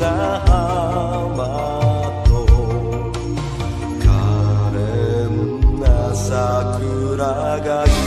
桜が